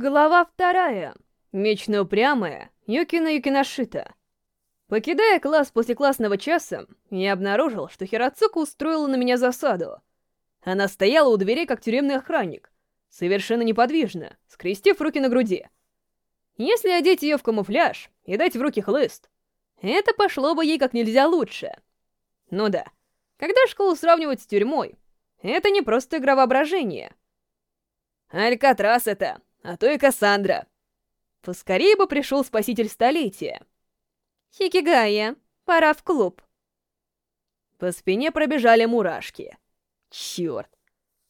Глава вторая. Мечно упрямая Юкина Юкиношита. Покидая класс после классного часа, я обнаружил, что Хирацука устроила на меня засаду. Она стояла у дверей, как тюремный охранник, совершенно неподвижно, скрестив руки на груди. Если одеть ее в камуфляж и дать в руки хлыст, это пошло бы ей как нельзя лучше. Ну да, когда школу сравнивают с тюрьмой, это не просто игра воображения. Алькатрас это, а то и Кассандра. Поскорее бы пришел спаситель столетия. Хикигая, пора в клуб. По спине пробежали мурашки. Черт.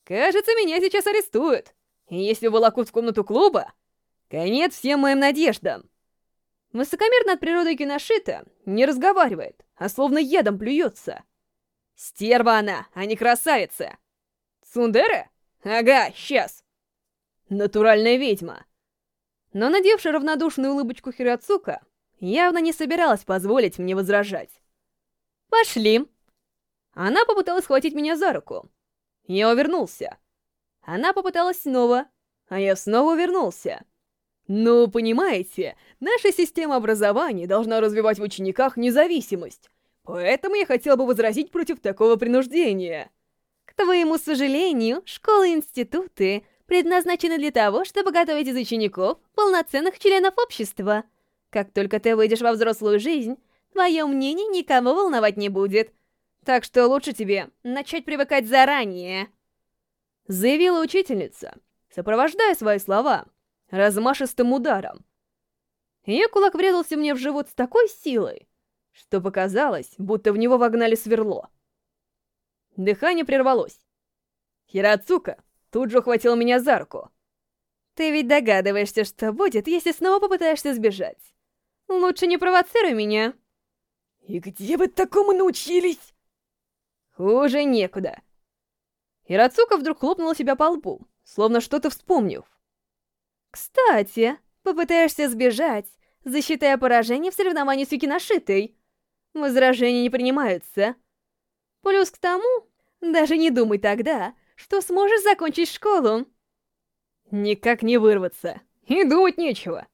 Кажется, меня сейчас арестуют. И если волокут в комнату клуба, конец всем моим надеждам. Высокомерно от природы Киношита не разговаривает, а словно ядом плюется. Стерва она, а не красавица. Сундера? Ага, сейчас. Натуральная ведьма. Но надевшая равнодушную улыбочку Хирацука явно не собиралась позволить мне возражать. «Пошли!» Она попыталась схватить меня за руку. Я увернулся. Она попыталась снова, а я снова увернулся. Ну, понимаете, наша система образования должна развивать в учениках независимость, поэтому я хотел бы возразить против такого принуждения. К твоему сожалению, школы и институты предназначены для того, чтобы готовить из учеников полноценных членов общества. Как только ты выйдешь во взрослую жизнь, твое мнение никого волновать не будет. Так что лучше тебе начать привыкать заранее. Заявила учительница, сопровождая свои слова размашистым ударом. Ее кулак врезался мне в живот с такой силой, что показалось, будто в него вогнали сверло. Дыхание прервалось. Хирацука тут же ухватил меня за руку. «Ты ведь догадываешься, что будет, если снова попытаешься сбежать. Лучше не провоцируй меня». «И где вы такому научились?» «Хуже некуда». Ирацука вдруг хлопнула себя по лбу, словно что-то вспомнив. «Кстати, попытаешься сбежать, засчитая поражение в соревновании с Юкиношитой. Возражения не принимаются. Плюс к тому, даже не думай тогда, что сможешь закончить школу. Никак не вырваться. И думать нечего.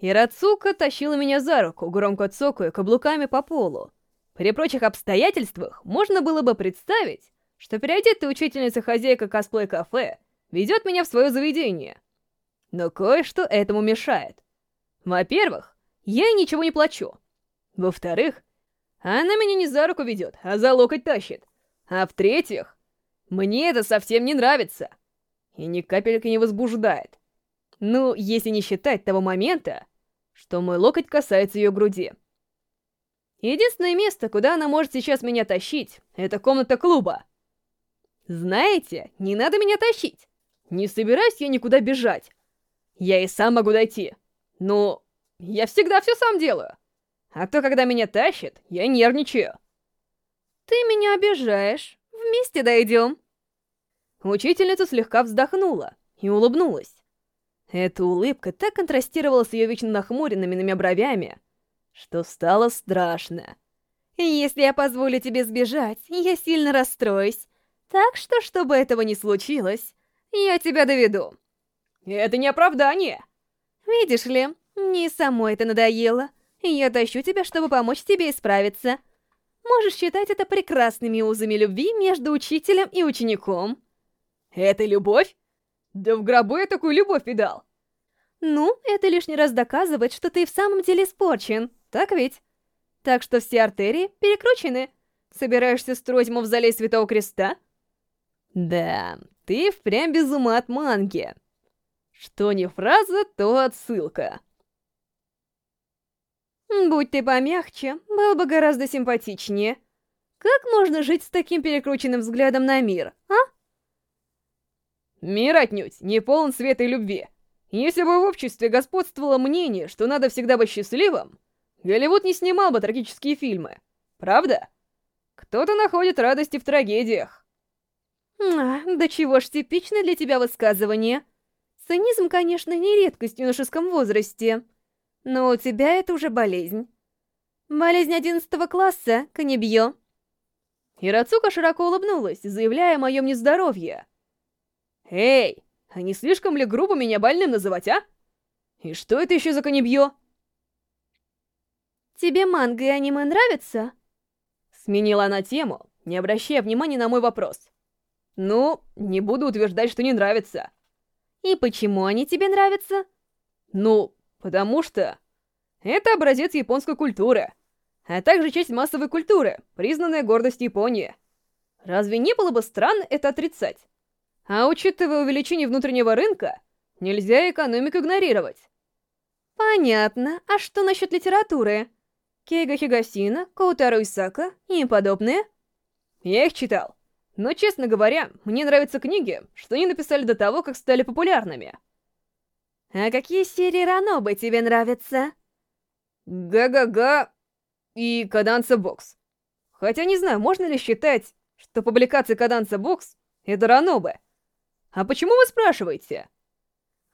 Ирацука тащила меня за руку, громко цокая каблуками по полу. При прочих обстоятельствах можно было бы представить, что переодетая учительница-хозяйка косплей-кафе ведет меня в свое заведение. Но кое-что этому мешает. Во-первых, я ей ничего не плачу. Во-вторых, она меня не за руку ведет, а за локоть тащит. А в-третьих, мне это совсем не нравится. И ни капельки не возбуждает. Ну, если не считать того момента, что мой локоть касается ее груди. Единственное место, куда она может сейчас меня тащить, это комната клуба. Знаете, не надо меня тащить. Не собираюсь я никуда бежать. Я и сам могу дойти. Но я всегда все сам делаю. А то, когда меня тащит, я нервничаю. Ты меня обижаешь. Вместе дойдем. Учительница слегка вздохнула и улыбнулась. Эта улыбка так контрастировала с ее вечно нахмуренными на меня бровями, что стало страшно. «Если я позволю тебе сбежать, я сильно расстроюсь. Так что, чтобы этого не случилось, я тебя доведу». «Это не оправдание!» «Видишь ли, мне самой это надоело. Я тащу тебя, чтобы помочь тебе исправиться. Можешь считать это прекрасными узами любви между учителем и учеником». Это любовь? Да в гробу я такую любовь видал. Ну, это лишний раз доказывает, что ты в самом деле испорчен, так ведь? Так что все артерии перекручены. Собираешься строить мавзолей Святого Креста? Да, ты впрямь без ума от манги. Что не фраза, то отсылка. Будь ты помягче, было бы гораздо симпатичнее. Как можно жить с таким перекрученным взглядом на мир, а? Мир отнюдь не полон света и любви. Если бы в обществе господствовало мнение, что надо всегда быть счастливым, Голливуд не снимал бы трагические фильмы. Правда? Кто-то находит радости в трагедиях. А, да чего ж типично для тебя высказывание. Цинизм, конечно, не редкость в юношеском возрасте. Но у тебя это уже болезнь. Болезнь одиннадцатого класса, Канебьё. Ирацука широко улыбнулась, заявляя о моем нездоровье. «Эй, А не слишком ли грубо меня больным называть, а? И что это еще за конебье? Тебе манго и аниме нравятся? Сменила она тему, не обращая внимания на мой вопрос. Ну, не буду утверждать, что не нравится. И почему они тебе нравятся? Ну, потому что... Это образец японской культуры, а также часть массовой культуры, признанная гордостью Японии. Разве не было бы странно это отрицать? А учитывая увеличение внутреннего рынка, нельзя экономику игнорировать. Понятно. А что насчет литературы? Кейга Хигасина, Коутару Исака и подобные? Я их читал. Но, честно говоря, мне нравятся книги, что они написали до того, как стали популярными. А какие серии Ранобы тебе нравятся? Га-га-га и Каданса Бокс. Хотя не знаю, можно ли считать, что публикация Каданса Бокс — это Ранобы. А почему вы спрашиваете?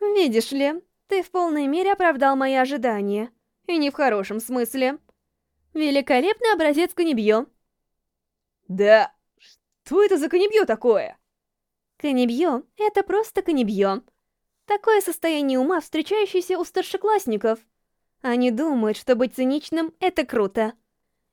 Видишь ли, ты в полной мере оправдал мои ожидания. И не в хорошем смысле. Великолепный образец канебьё. Да, что это за канебьё такое? Канебьё — это просто канебьё. Такое состояние ума, встречающееся у старшеклассников. Они думают, что быть циничным — это круто.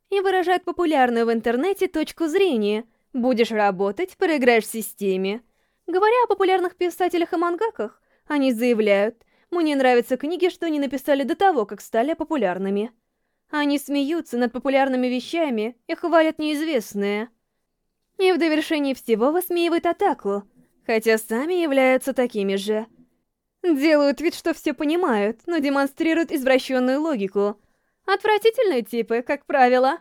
И выражают популярную в интернете точку зрения. Будешь работать, проиграешь в системе. Говоря о популярных писателях и мангаках, они заявляют, мне нравятся книги, что они написали до того, как стали популярными. Они смеются над популярными вещами и хвалят неизвестное. И в довершении всего высмеивают атаку, хотя сами являются такими же. Делают вид, что все понимают, но демонстрируют извращенную логику. Отвратительные типы, как правило.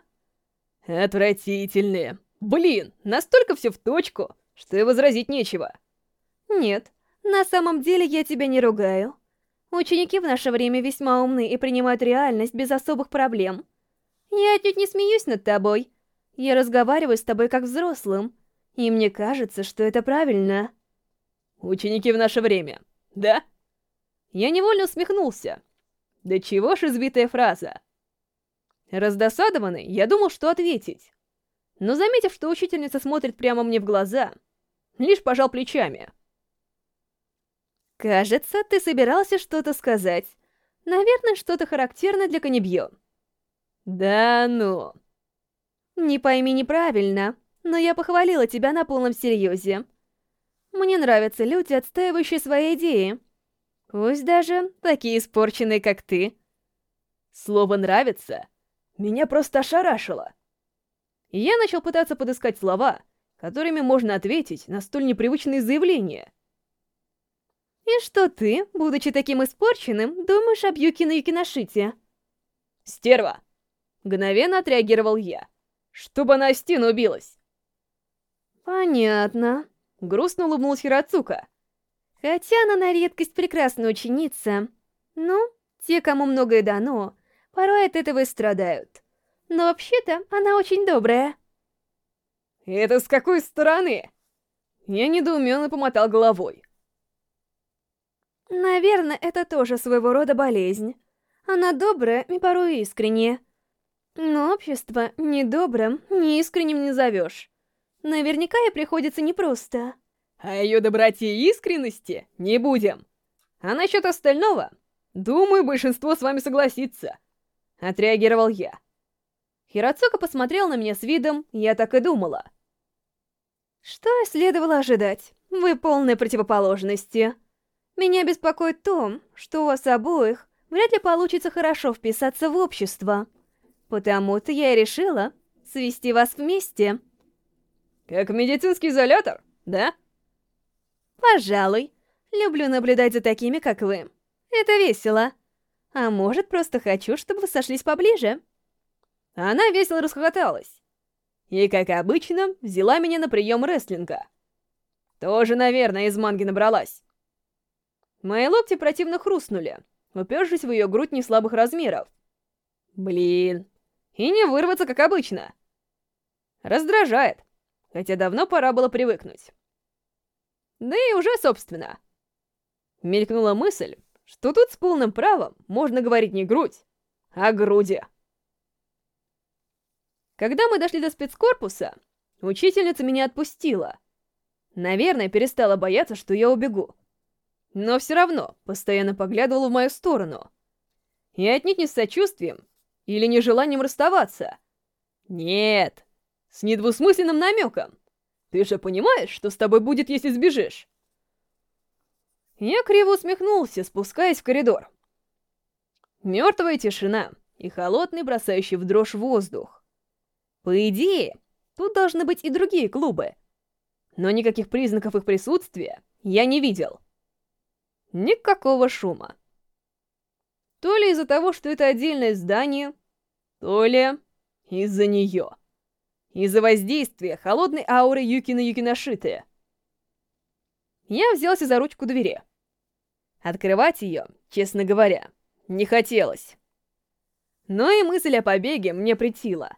Отвратительные. Блин, настолько все в точку, что и возразить нечего. Нет, на самом деле я тебя не ругаю. Ученики в наше время весьма умны и принимают реальность без особых проблем. Я отнюдь не смеюсь над тобой. Я разговариваю с тобой как взрослым, и мне кажется, что это правильно. Ученики в наше время, да? Я невольно усмехнулся. Да чего ж избитая фраза. Раздосадованный, я думал, что ответить. Но заметив, что учительница смотрит прямо мне в глаза, лишь пожал плечами. «Кажется, ты собирался что-то сказать. Наверное, что-то характерное для Канебьё». «Да ну...» «Не пойми неправильно, но я похвалила тебя на полном серьезе. Мне нравятся люди, отстаивающие свои идеи. Пусть даже такие испорченные, как ты». Слово «нравится» меня просто ошарашило. Я начал пытаться подыскать слова, которыми можно ответить на столь непривычные заявления. И что ты, будучи таким испорченным, думаешь об Юкино Юкиношите? Стерва! Мгновенно отреагировал я. Чтобы она о стену убилась. Понятно. Грустно улыбнулась Хирацука. Хотя она на редкость прекрасная ученица. Ну, те, кому многое дано, порой от этого и страдают. Но вообще-то она очень добрая. Это с какой стороны? Я недоуменно помотал головой. Наверное, это тоже своего рода болезнь. Она добрая и порой искренняя. Но общество ни добрым, ни искренним не зовешь. Наверняка ей приходится непросто. О ее доброте и искренности не будем. А насчет остального, думаю, большинство с вами согласится. Отреагировал я. Хироцука посмотрел на меня с видом, я так и думала. Что следовало ожидать? Вы полные противоположности. Меня беспокоит то, что у вас обоих вряд ли получится хорошо вписаться в общество. Потому-то я и решила свести вас вместе. Как медицинский изолятор, да? Пожалуй. Люблю наблюдать за такими, как вы. Это весело. А может, просто хочу, чтобы вы сошлись поближе. Она весело расхохоталась. И, как обычно, взяла меня на прием рестлинга. Тоже, наверное, из манги набралась. Мои локти противно хрустнули, упершись в ее грудь неслабых размеров. Блин. И не вырваться, как обычно. Раздражает, хотя давно пора было привыкнуть. Да и уже, собственно. Мелькнула мысль, что тут с полным правом можно говорить не грудь, а груди. Когда мы дошли до спецкорпуса, учительница меня отпустила. Наверное, перестала бояться, что я убегу. но все равно постоянно поглядывала в мою сторону. И отнюдь не с сочувствием или нежеланием расставаться. Нет, с недвусмысленным намеком. Ты же понимаешь, что с тобой будет, если сбежишь? Я криво усмехнулся, спускаясь в коридор. Мертвая тишина и холодный, бросающий в дрожь воздух. По идее, тут должны быть и другие клубы. Но никаких признаков их присутствия я не видел. Никакого шума. То ли из-за того, что это отдельное здание, то ли из-за нее. Из-за воздействия холодной ауры Юкина Юкиношиты. Я взялся за ручку двери. Открывать ее, честно говоря, не хотелось. Но и мысль о побеге мне притила.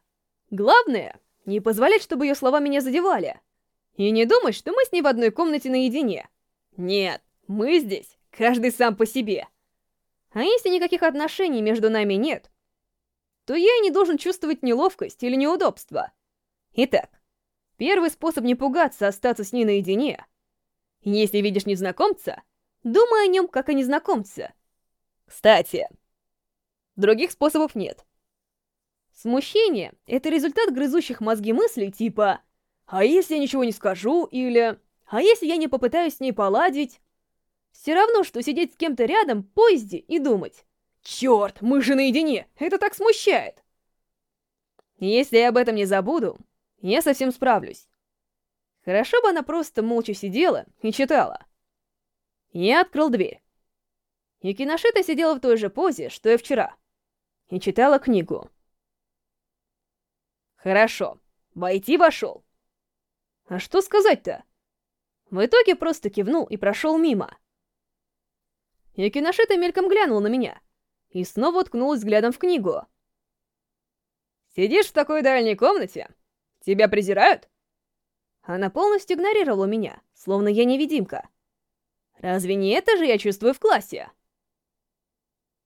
Главное, не позволять, чтобы ее слова меня задевали. И не думать, что мы с ней в одной комнате наедине. Нет, мы здесь, каждый сам по себе. А если никаких отношений между нами нет, то я и не должен чувствовать неловкость или неудобство. Итак, первый способ не пугаться остаться с ней наедине. Если видишь незнакомца, думай о нем как о незнакомце. Кстати, других способов нет. Смущение — это результат грызущих мозги мыслей типа «А если я ничего не скажу?» или «А если я не попытаюсь с ней поладить?» Все равно, что сидеть с кем-то рядом поезде и думать «Черт, мы же наедине! Это так смущает!» Если я об этом не забуду, я совсем справлюсь. Хорошо бы она просто молча сидела и читала. Я открыл дверь. Юкиношита сидела в той же позе, что и вчера, и читала книгу. Хорошо, войти вошел. А что сказать-то? В итоге просто кивнул и прошел мимо. Юкиношита мельком глянул на меня и снова уткнулась взглядом в книгу. «Сидишь в такой дальней комнате? Тебя презирают?» Она полностью игнорировала меня, словно я невидимка. Разве не это же я чувствую в классе?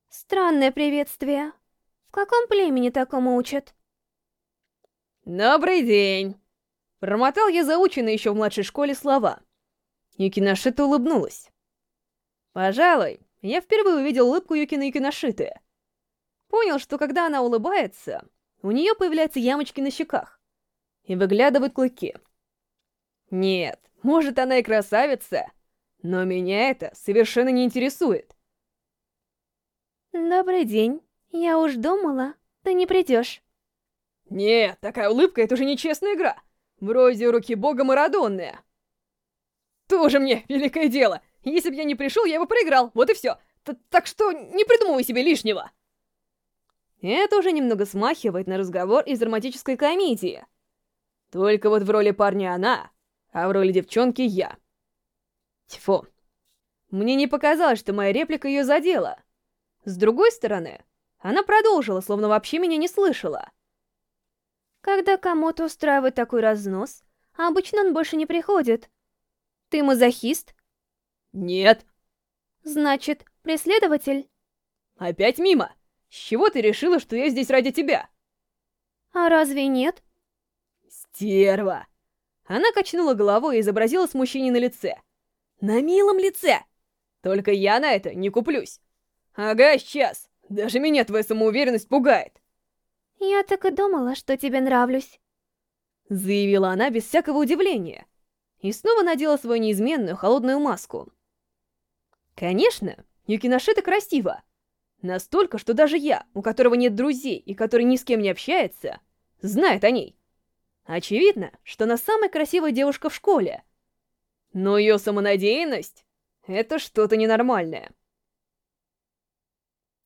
Странное приветствие. В каком племени такому учат? «Добрый день!» Промотал я заученные еще в младшей школе слова. Юкиношита улыбнулась. Пожалуй, я впервые увидел улыбку Юкины Юкиношиты. Понял, что когда она улыбается, у нее появляются ямочки на щеках и выглядывают клыки. Нет, может она и красавица, но меня это совершенно не интересует. Добрый день. Я уж думала, ты не придешь. Нет, такая улыбка — это уже нечестная игра. Вроде руки бога Марадонны. Тоже мне великое дело. Если бы я не пришел, я бы проиграл. Вот и все. Т так что не придумывай себе лишнего. Это уже немного смахивает на разговор из драматической комедии. Только вот в роли парня она, а в роли девчонки я. Тьфу. Мне не показалось, что моя реплика ее задела. С другой стороны, она продолжила, словно вообще меня не слышала. Когда кому-то устраивает такой разнос, обычно он больше не приходит. Ты мазохист? Нет. Значит, преследователь? Опять мимо. С чего ты решила, что я здесь ради тебя? А разве нет? Стерва. Она качнула головой и изобразила смущение на лице. На милом лице. Только я на это не куплюсь. Ага, сейчас. Даже меня твоя самоуверенность пугает. Я так и думала, что тебе нравлюсь. Заявила она без всякого удивления. И снова надела свою неизменную холодную маску. Конечно, Юкиношита красиво. Настолько, что даже я, у которого нет друзей и который ни с кем не общается, знает о ней. Очевидно, что она самая красивая девушка в школе. Но ее самонадеянность — это что-то ненормальное.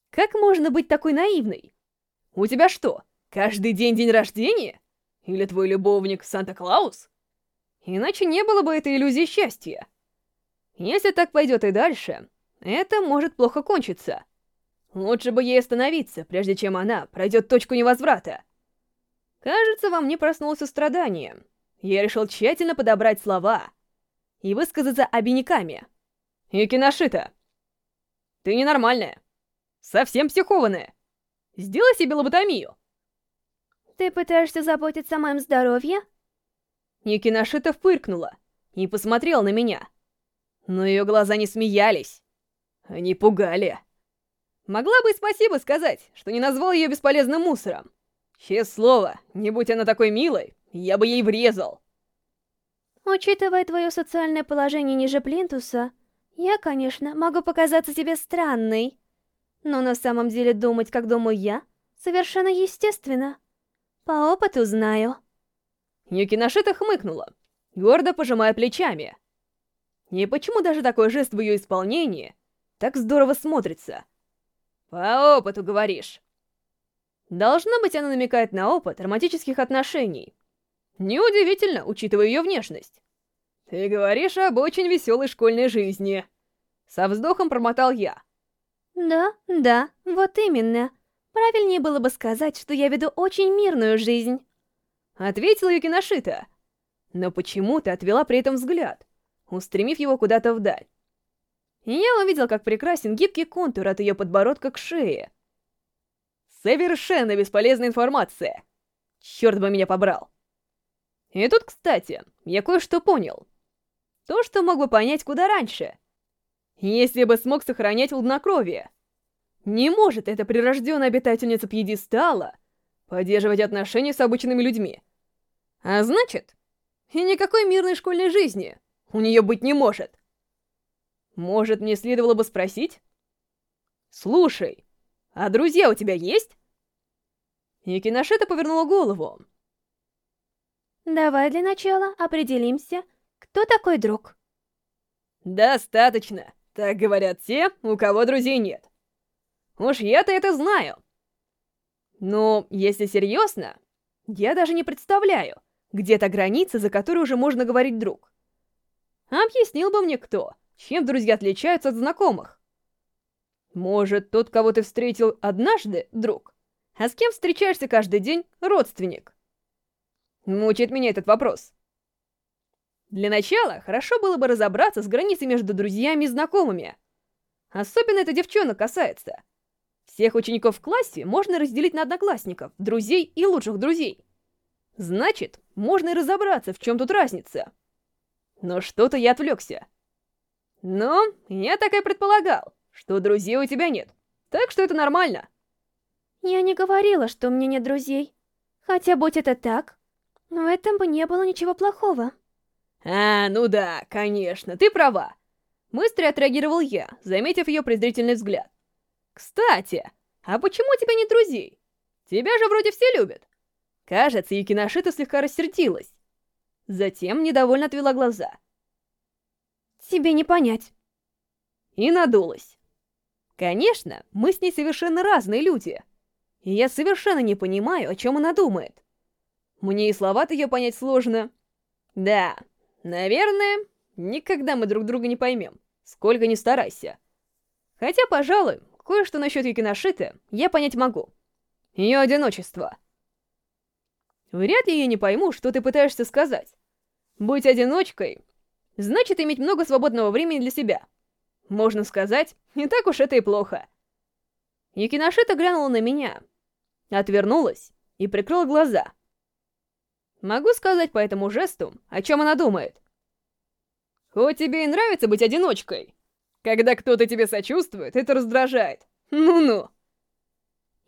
Как можно быть такой наивной? У тебя что, каждый день день рождения? Или твой любовник Санта-Клаус? Иначе не было бы этой иллюзии счастья. Если так пойдет и дальше, это может плохо кончиться. Лучше бы ей остановиться, прежде чем она пройдет точку невозврата. Кажется, во мне проснулось страдание. Я решил тщательно подобрать слова и высказаться обиняками. Юкиношита, ты ненормальная. Совсем психованная. Сделай себе лоботомию. Ты пытаешься заботиться о моем здоровье? Юкиношита фыркнула и посмотрела на меня. Но ее глаза не смеялись. Они пугали. Могла бы и спасибо сказать, что не назвал ее бесполезным мусором. Честное слово, не будь она такой милой, я бы ей врезал. Учитывая твое социальное положение ниже плинтуса, я, конечно, могу показаться тебе странной. Но на самом деле думать, как думаю я, совершенно естественно. По опыту знаю. Юкиношита хмыкнула, гордо пожимая плечами. И почему даже такой жест в ее исполнении так здорово смотрится? По опыту, говоришь. Должно быть, она намекает на опыт романтических отношений. Неудивительно, учитывая ее внешность. Ты говоришь об очень веселой школьной жизни. Со вздохом промотал я. Да, да, вот именно. Правильнее было бы сказать, что я веду очень мирную жизнь. Ответила Юкиношита. Но почему ты отвела при этом взгляд, устремив его куда-то вдаль? Я увидел, как прекрасен гибкий контур от ее подбородка к шее. Совершенно бесполезная информация. Черт бы меня побрал. И тут, кстати, я кое-что понял. То, что мог бы понять куда раньше. Если бы смог сохранять хладнокровие. Не может эта прирожденная обитательница пьедестала поддерживать отношения с обычными людьми. А значит, и никакой мирной школьной жизни у нее быть не может. Может, мне следовало бы спросить? Слушай, а друзья у тебя есть? И Киношета повернула голову. Давай для начала определимся, кто такой друг. Достаточно. Так говорят те, у кого друзей нет. Уж я-то это знаю. Но, если серьезно, я даже не представляю, где та граница, за которой уже можно говорить друг. Объяснил бы мне кто, чем друзья отличаются от знакомых. Может, тот, кого ты встретил однажды, друг, а с кем встречаешься каждый день, родственник? Мучает меня этот вопрос. Для начала, хорошо было бы разобраться с границей между друзьями и знакомыми. Особенно это девчонок касается. Всех учеников в классе можно разделить на одноклассников, друзей и лучших друзей. Значит, можно и разобраться, в чем тут разница. Но что-то я отвлекся. Но я так и предполагал что друзей у тебя нет. Так что это нормально. Я не говорила, что у меня нет друзей. Хотя, будь это так, в этом бы не было ничего плохого. А, ну да, конечно, ты права. Быстро отреагировал я, заметив ее презрительный взгляд. Кстати, а почему у тебя нет друзей? Тебя же вроде все любят. Кажется, Юкиношита слегка рассердилась. Затем недовольно отвела глаза. Тебе не понять. И надулась. Конечно, мы с ней совершенно разные люди. И я совершенно не понимаю, о чем она думает. Мне и слова-то ее понять сложно. Да, наверное, никогда мы друг друга не поймем, сколько ни старайся. Хотя, пожалуй, кое-что насчет Юкиношиты я понять могу. Ее одиночество. Вряд ли я не пойму, что ты пытаешься сказать. Быть одиночкой — значит иметь много свободного времени для себя — можно сказать, не так уж это и плохо. Юкиношита глянула на меня, отвернулась и прикрыла глаза. Могу сказать по этому жесту, о чем она думает. Хоть тебе и нравится быть одиночкой. Когда кто-то тебе сочувствует, это раздражает. Ну-ну.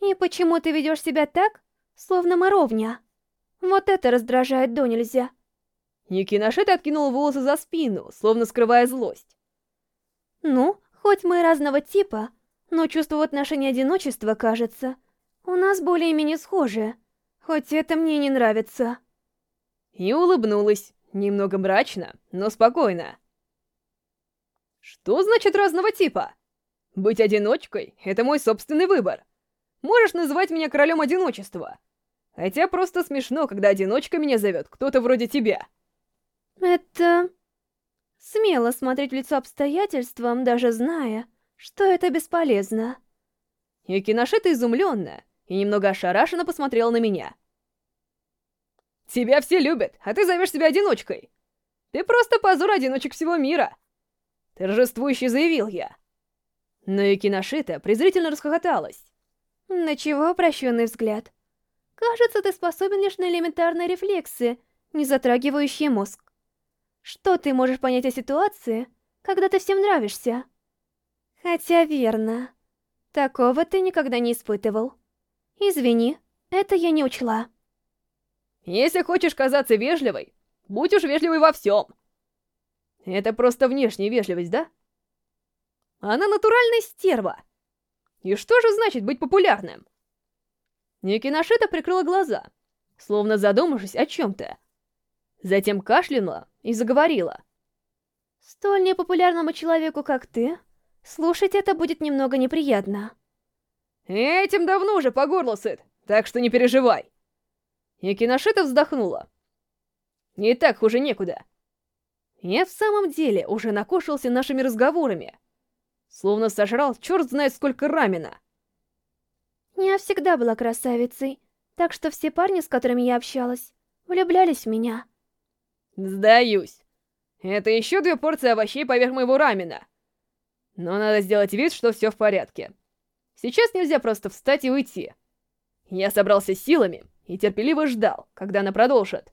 И почему ты ведешь себя так, словно мы ровня? Вот это раздражает до нельзя. Юкиношита откинула волосы за спину, словно скрывая злость. Ну, хоть мы разного типа, но чувство в отношении одиночества, кажется, у нас более-менее схожее, хоть это мне не нравится. И улыбнулась, немного мрачно, но спокойно. Что значит разного типа? Быть одиночкой — это мой собственный выбор. Можешь называть меня королем одиночества. Хотя просто смешно, когда одиночка меня зовет кто-то вроде тебя. Это... Смело смотреть в лицо обстоятельствам, даже зная, что это бесполезно. Юкиношита изумленно и немного ошарашенно посмотрел на меня. «Тебя все любят, а ты зовешь себя одиночкой. Ты просто позор одиночек всего мира!» Торжествующе заявил я. Но Юкиношита презрительно расхохоталась. «На чего обращенный взгляд? Кажется, ты способен лишь на элементарные рефлексы, не затрагивающие мозг. Что ты можешь понять о ситуации, когда ты всем нравишься. Хотя верно. Такого ты никогда не испытывал. Извини, это я не учла. Если хочешь казаться вежливой, будь уж вежливой во всем. Это просто внешняя вежливость, да? Она натуральная стерва. И что же значит быть популярным? Никиношита прикрыла глаза, словно задумавшись о чем-то. Затем кашлянула и заговорила. «Столь непопулярному человеку, как ты, слушать это будет немного неприятно». «Этим давно уже по горло сыт, так что не переживай». Никиношита вздохнула. «Не так хуже некуда». Я в самом деле уже накушался нашими разговорами. Словно сожрал черт знает сколько рамена. Я всегда была красавицей, так что все парни, с которыми я общалась, влюблялись в меня. Сдаюсь. Это еще две порции овощей поверх моего рамена. Но надо сделать вид, что все в порядке. Сейчас нельзя просто встать и уйти. Я собрался силами и терпеливо ждал, когда она продолжит.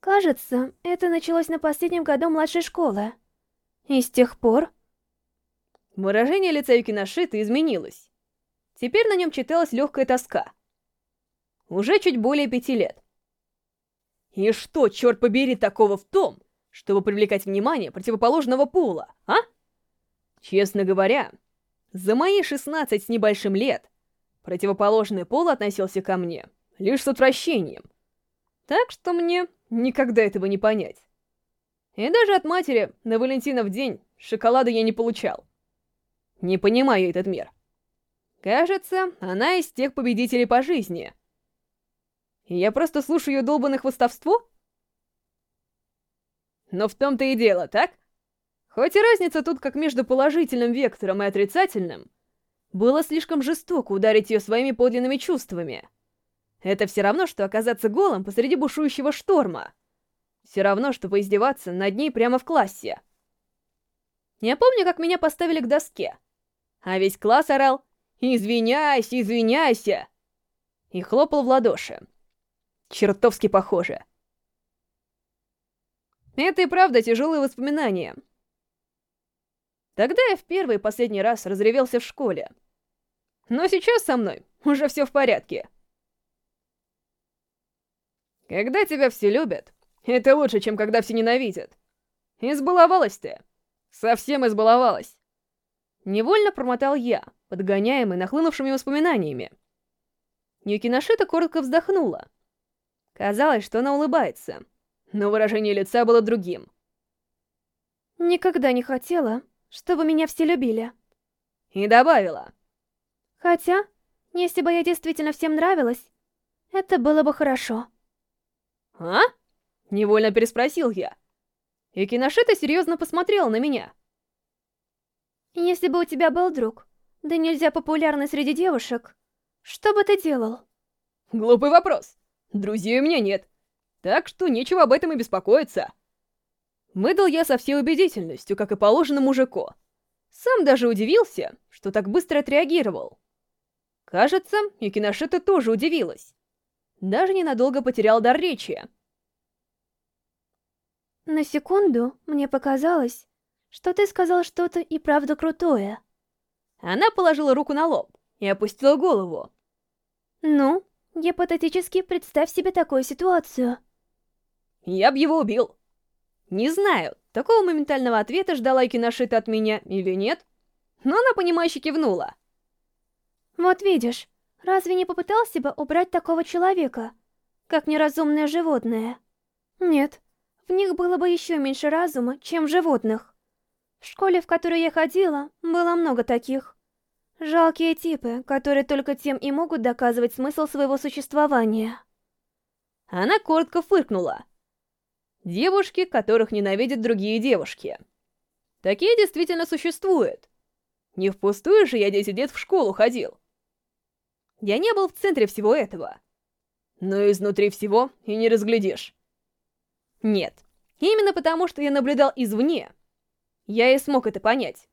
Кажется, это началось на последнем году младшей школы. И с тех пор... Выражение лица Юкиношиты изменилось. Теперь на нем читалась легкая тоска. Уже чуть более пяти лет. И что, черт побери, такого в том, чтобы привлекать внимание противоположного пола, а? Честно говоря, за мои 16 с небольшим лет противоположный пол относился ко мне лишь с отвращением. Так что мне никогда этого не понять. И даже от матери на Валентинов день шоколада я не получал. Не понимаю этот мир. Кажется, она из тех победителей по жизни. И я просто слушаю ее долбанное хвостовство? Но в том-то и дело, так? Хоть и разница тут как между положительным вектором и отрицательным, было слишком жестоко ударить ее своими подлинными чувствами. Это все равно, что оказаться голым посреди бушующего шторма. Все равно, что поиздеваться над ней прямо в классе. Я помню, как меня поставили к доске, а весь класс орал «Извиняйся, извиняйся!» и хлопал в ладоши. Чертовски похоже. Это и правда тяжелые воспоминания. Тогда я в первый и последний раз разревелся в школе. Но сейчас со мной уже все в порядке. Когда тебя все любят, это лучше, чем когда все ненавидят. Избаловалась ты. Совсем избаловалась. Невольно промотал я, подгоняемый нахлынувшими воспоминаниями. Юкиношита коротко вздохнула. Казалось, что она улыбается, но выражение лица было другим. «Никогда не хотела, чтобы меня все любили». И добавила. «Хотя, если бы я действительно всем нравилась, это было бы хорошо». «А?» — невольно переспросил я. И Киношита серьезно посмотрела на меня. «Если бы у тебя был друг, да нельзя популярный среди девушек, что бы ты делал?» «Глупый вопрос. Друзей у меня нет, так что нечего об этом и беспокоиться». Выдал я со всей убедительностью, как и положено мужику. Сам даже удивился, что так быстро отреагировал. Кажется, Юкиношита тоже удивилась. Даже ненадолго потерял дар речи. На секунду мне показалось, что ты сказал что-то и правда крутое. Она положила руку на лоб и опустила голову. Ну, гипотетически представь себе такую ситуацию. Я б его убил. Не знаю, такого моментального ответа ждала Киношита от меня или нет, но она понимающе кивнула. Вот видишь, разве не попытался бы убрать такого человека, как неразумное животное? Нет, в них было бы еще меньше разума, чем в животных. В школе, в которой я ходила, было много таких. Жалкие типы, которые только тем и могут доказывать смысл своего существования. Она коротко фыркнула. Девушки, которых ненавидят другие девушки. Такие действительно существуют. Не впустую же я 10 лет в школу ходил. Я не был в центре всего этого. Но изнутри всего и не разглядишь. Нет, именно потому, что я наблюдал извне, я и смог это понять.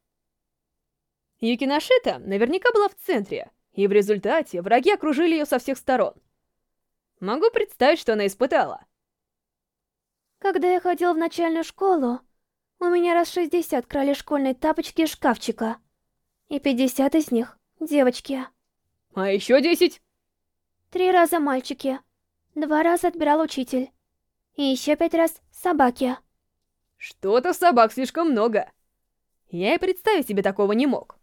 Юкиношита наверняка была в центре, и в результате враги окружили ее со всех сторон. Могу представить, что она испытала. Когда я ходил в начальную школу, У меня раз 60 крали школьные тапочки из шкафчика. И 50 из них — девочки. А еще 10? Три раза мальчики. Два раза отбирал учитель. И еще пять раз собаки. Что-то собак слишком много. Я и представить себе такого не мог.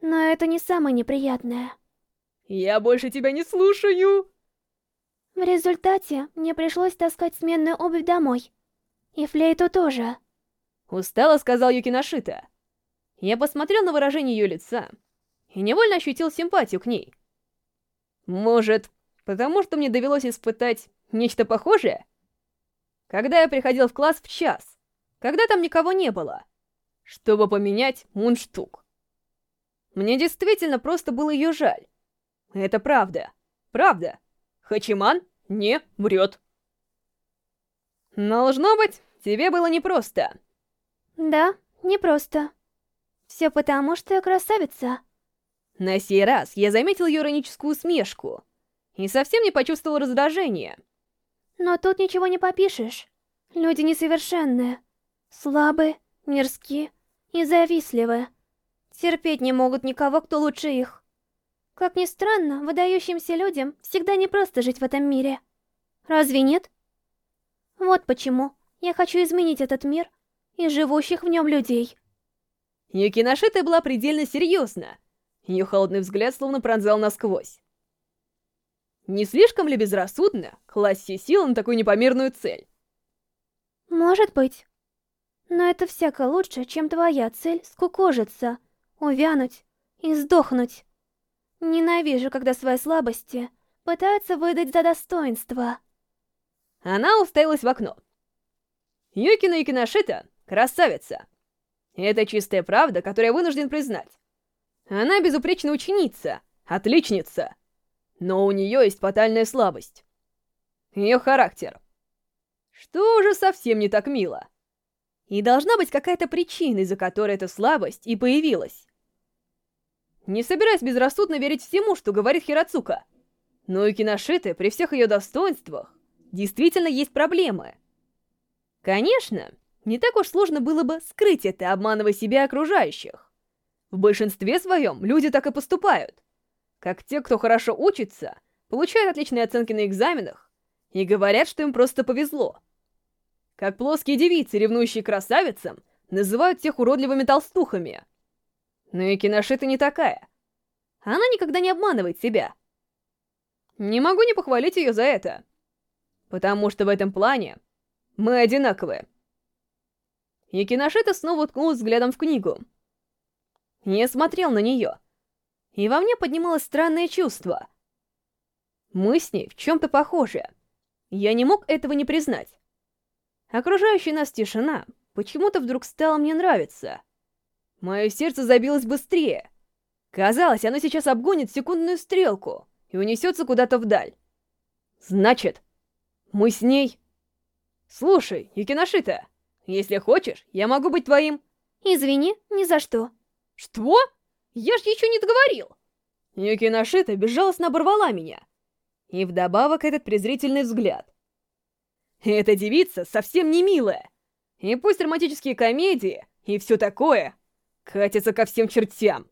Но это не самое неприятное. Я больше тебя не слушаю. В результате мне пришлось таскать сменную обувь домой. И флейту тоже. Устало сказал Юкиношита. Я посмотрел на выражение ее лица и невольно ощутил симпатию к ней. Может, потому что мне довелось испытать нечто похожее? Когда я приходил в класс в час, когда там никого не было, чтобы поменять мундштук. Мне действительно просто было ее жаль. Это правда. Правда. Хачиман не врет. Должно быть, тебе было непросто. Да, непросто. Все потому, что я красавица. На сей раз я заметил ее ироническую усмешку и совсем не почувствовал раздражения. Но тут ничего не попишешь. Люди несовершенные, слабые, мерзкие и завистливые. Терпеть не могут никого, кто лучше их. Как ни странно, выдающимся людям всегда не просто жить в этом мире. Разве нет? Вот почему я хочу изменить этот мир и живущих в нем людей. Юкиношита была предельно серьезна. Ее холодный взгляд словно пронзал насквозь. Не слишком ли безрассудно класть все силы на такую непомерную цель? Может быть. Но это всяко лучше, чем твоя цель скукожиться, увянуть и сдохнуть. Ненавижу, когда свои слабости пытаются выдать за достоинство. Она уставилась в окно. Юкина Юкиношита — красавица. Это чистая правда, которую я вынужден признать. Она безупречная ученица, отличница. Но у нее есть фатальная слабость. Ее характер. Что уже совсем не так мило. И должна быть какая-то причина, из-за которой эта слабость и появилась. Не собираюсь безрассудно верить всему, что говорит Хирацука. Но и Киношиты, при всех ее достоинствах, действительно есть проблемы. Конечно, не так уж сложно было бы скрыть это, обманывая себя и окружающих. В большинстве своем люди так и поступают как те, кто хорошо учится, получают отличные оценки на экзаменах и говорят, что им просто повезло. Как плоские девицы, ревнующие красавицам, называют тех уродливыми толстухами. Но и Киношита не такая. Она никогда не обманывает себя. Не могу не похвалить ее за это. Потому что в этом плане мы одинаковые. И Киношита снова уткнулась взглядом в книгу. Не смотрел на нее и во мне поднималось странное чувство. Мы с ней в чем-то похожи. Я не мог этого не признать. Окружающая нас тишина почему-то вдруг стала мне нравиться. Мое сердце забилось быстрее. Казалось, оно сейчас обгонит секундную стрелку и унесется куда-то вдаль. Значит, мы с ней... Слушай, Юкиношита, если хочешь, я могу быть твоим... Извини, ни за что. Что? Я ж еще не договорил!» Юки Нашита безжалостно оборвала меня. И вдобавок этот презрительный взгляд. Эта девица совсем не милая. И пусть романтические комедии и все такое катятся ко всем чертям.